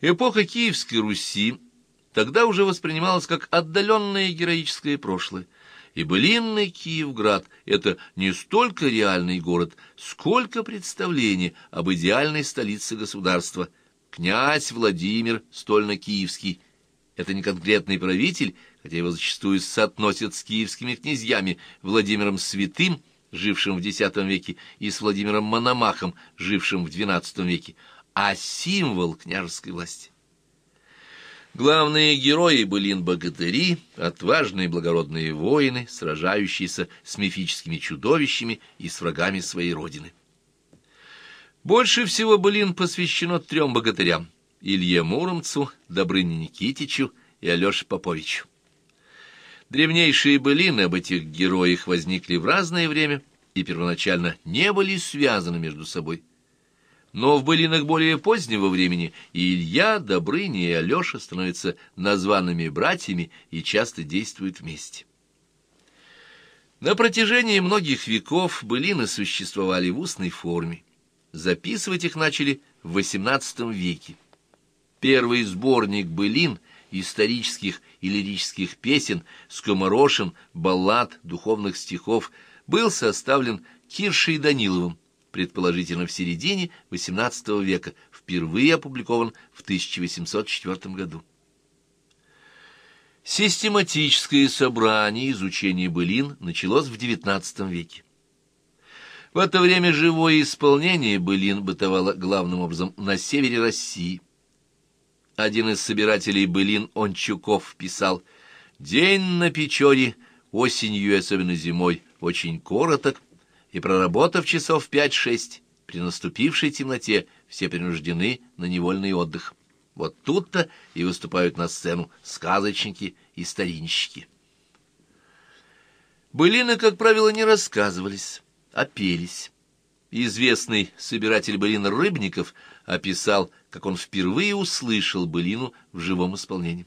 Эпоха Киевской Руси тогда уже воспринималась как отдаленное героическое прошлое, и былинный Киевград — это не столько реальный город, сколько представление об идеальной столице государства. Князь Владимир Стольно-Киевский — это не конкретный правитель, хотя его зачастую соотносят с киевскими князьями Владимиром Святым, жившим в X веке, и с Владимиром Мономахом, жившим в XII веке, а символ княжеской власти. Главные герои былин богатыри, отважные благородные воины, сражающиеся с мифическими чудовищами и с врагами своей родины. Больше всего былин посвящено трем богатырям — Илье Муромцу, Добрыне Никитичу и Алёше Поповичу. Древнейшие былины об этих героях возникли в разное время и первоначально не были связаны между собой. Но в былинах более позднего времени Илья, Добрыня и Алеша становятся названными братьями и часто действуют вместе. На протяжении многих веков былины существовали в устной форме. Записывать их начали в XVIII веке. Первый сборник былин, исторических и лирических песен, скоморошин, баллад, духовных стихов был составлен Киршей Даниловым, предположительно в середине XVIII века, впервые опубликован в 1804 году. Систематическое собрание изучения былин началось в XIX веке. В это время живое исполнение былин бытовало главным образом на севере России. Один из собирателей былин Ончуков писал «День на Печоре, осенью и особенно зимой, очень короток, и, проработав часов пять-шесть, при наступившей темноте все принуждены на невольный отдых. Вот тут-то и выступают на сцену сказочники и старинщики. Былины, как правило, не рассказывались, а пелись. Известный собиратель былин Рыбников описал, как он впервые услышал былину в живом исполнении.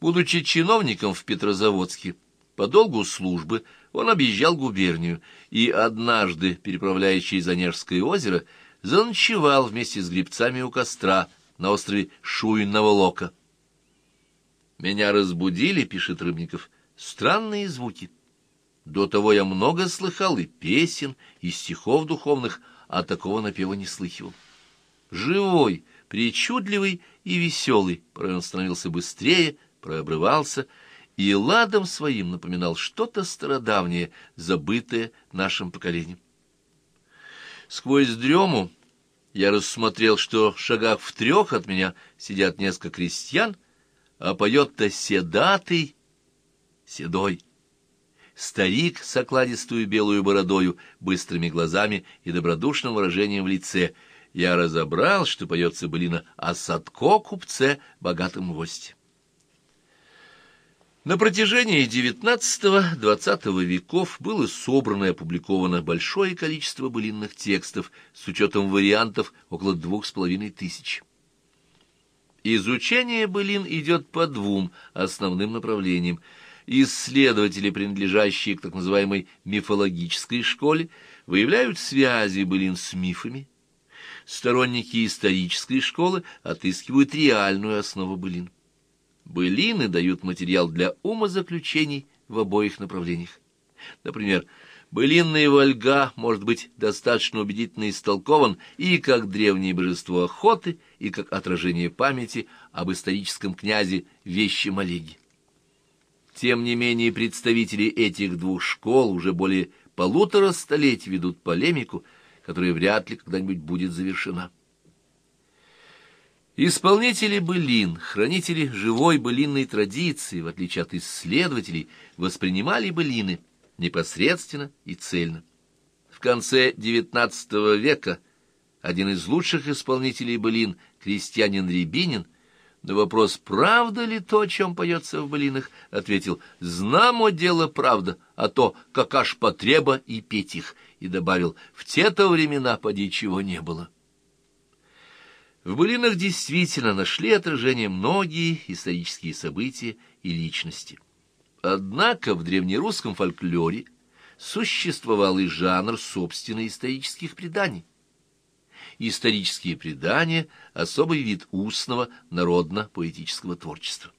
Будучи чиновником в Петрозаводске, по долгу службы он объезжал губернию и однажды, переправляясь через Онежское озеро, заночевал вместе с грибцами у костра на острове Шуйного «Меня разбудили, — пишет Рыбников, — странные звуки. До того я много слыхал и песен, и стихов духовных, а такого напева не слыхивал. Живой, причудливый и веселый, порой он становился быстрее, прообрывался — и ладом своим напоминал что-то стародавнее, забытое нашим поколением. Сквозь дрему я рассмотрел, что в шагах в трех от меня сидят несколько крестьян, а поет-то седатый, седой. Старик с окладистую белую бородою, быстрыми глазами и добродушным выражением в лице. Я разобрал, что поется былина о Садко купце, богатом госте. На протяжении XIX-XX веков было собрано и опубликовано большое количество былинных текстов с учетом вариантов около двух с половиной тысяч. Изучение былин идет по двум основным направлениям. Исследователи, принадлежащие к так называемой мифологической школе, выявляют связи былин с мифами. Сторонники исторической школы отыскивают реальную основу былин. Былины дают материал для умозаключений в обоих направлениях. Например, былинная вольга может быть достаточно убедительно истолкован и как древнее божество охоты, и как отражение памяти об историческом князе Вещем Олеге. Тем не менее, представители этих двух школ уже более полутора столетий ведут полемику, которая вряд ли когда-нибудь будет завершена. Исполнители былин, хранители живой былинной традиции, в отличие от исследователей, воспринимали былины непосредственно и цельно. В конце XIX века один из лучших исполнителей былин, крестьянин Рябинин, на вопрос, правда ли то, о чем поется в былинах, ответил «Знамо дело правда, а то как аж потреба и петь их», и добавил «В те-то времена поди чего не было». В былинах действительно нашли отражение многие исторические события и личности. Однако в древнерусском фольклоре существовал и жанр собственных исторических преданий. исторические предания, особый вид устного народно-поэтического творчества.